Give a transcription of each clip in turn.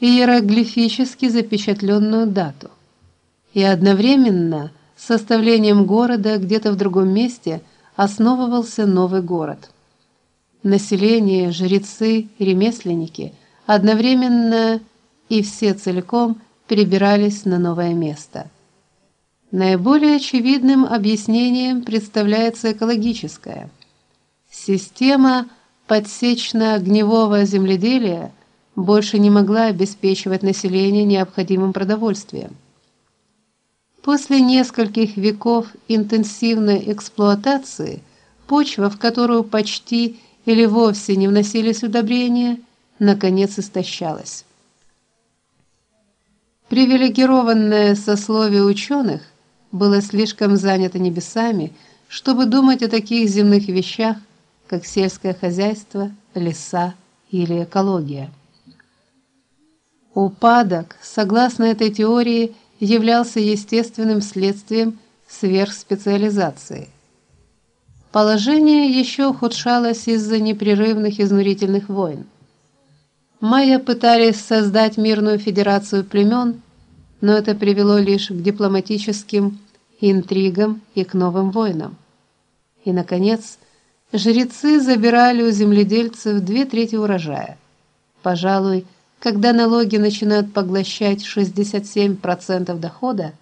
иероглифически запечатленную дату. И одновременно с составлением города где-то в другом месте основывался новый город. Население, жрецы, ремесленники одновременно и все целиком перебирались на новое место. Наиболее очевидным объяснением представляется экологическое. Система подсечно-огневого земледелия больше не могла обеспечивать население необходимым продовольствием. После нескольких веков интенсивной эксплуатации почва, в которую почти или вовсе не вносились удобрения, наконец истощалась. Привилегированное сословие ученых было слишком занято небесами, чтобы думать о таких земных вещах, как сельское хозяйство, леса или экология. Упадок, согласно этой теории, являлся естественным следствием сверхспециализации. Положение еще ухудшалось из-за непрерывных изнурительных войн. Майя пытались создать мирную федерацию племен, но это привело лишь к дипломатическим интригам и к новым войнам. И наконец, жрецы забирали у земледельцев две трети урожая. Пожалуй, когда налоги начинают поглощать 67% дохода,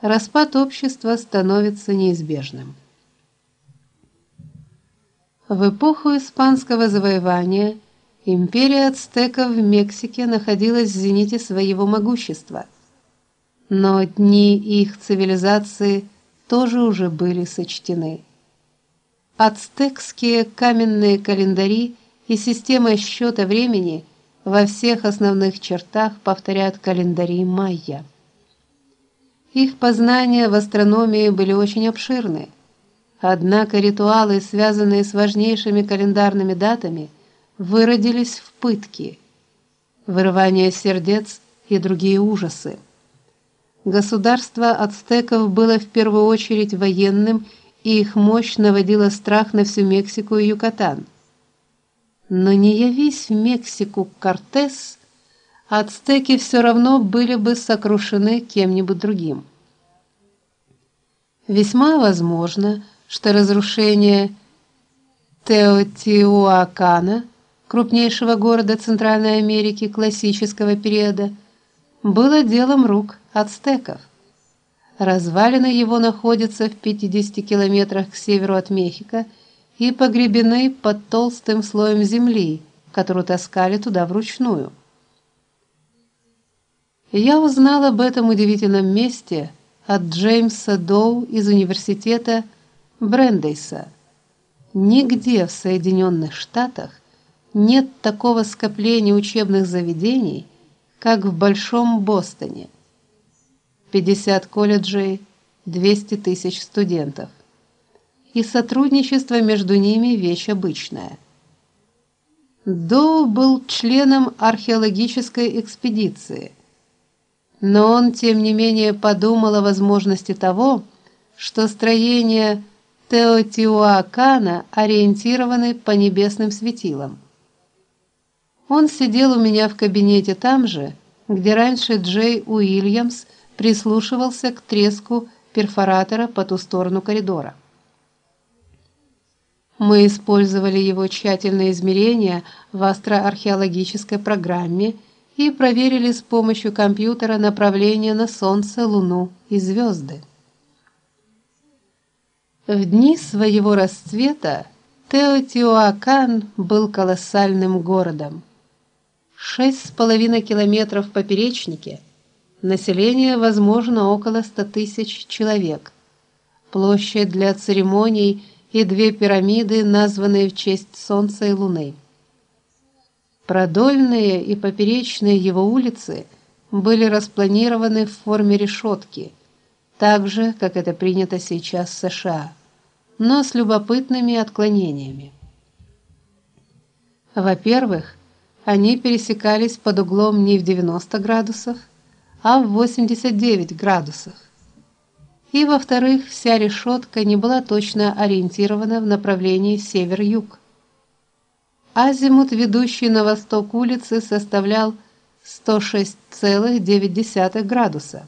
распад общества становится неизбежным. В эпоху испанского завоевания империя ацтеков в Мексике находилась в зените своего могущества. Но дни их цивилизации тоже уже были сочтены. Ацтекские каменные календари и система счета времени – во всех основных чертах повторяют календари майя. Их познания в астрономии были очень обширны. Однако ритуалы, связанные с важнейшими календарными датами, выродились в пытки, вырывание сердец и другие ужасы. Государство ацтеков было в первую очередь военным, и их мощь наводила страх на всю Мексику и Юкатан. Но не явись в Мексику Кортес, ацтеки все равно были бы сокрушены кем-нибудь другим. Весьма возможно, что разрушение Теотиуакана, крупнейшего города Центральной Америки классического периода, было делом рук ацтеков. Развалины его находятся в 50 километрах к северу от Мехико и погребены под толстым слоем земли, которую таскали туда вручную. Я узнал об этом удивительном месте от Джеймса Доу из университета Брендейса. Нигде в Соединенных Штатах нет такого скопления учебных заведений, как в Большом Бостоне. 50 колледжей, 200 тысяч студентов и сотрудничество между ними вещь обычная. Доу был членом археологической экспедиции, но он тем не менее подумал о возможности того, что строения Теотиуакана ориентированы по небесным светилам. Он сидел у меня в кабинете там же, где раньше Джей Уильямс прислушивался к треску перфоратора по ту сторону коридора. Мы использовали его тщательные измерения в астроархеологической программе и проверили с помощью компьютера направление на Солнце, Луну и звезды. В дни своего расцвета Теотиуакан был колоссальным городом. Шесть с половиной километров в поперечнике, население, возможно, около ста тысяч человек. Площадь для церемоний – и две пирамиды, названные в честь Солнца и Луны. Продольные и поперечные его улицы были распланированы в форме решетки, так же, как это принято сейчас в США, но с любопытными отклонениями. Во-первых, они пересекались под углом не в 90 градусов, а в 89 градусов и во-вторых, вся решетка не была точно ориентирована в направлении север-юг. Азимут, ведущий на восток улицы, составлял 106,9 градуса.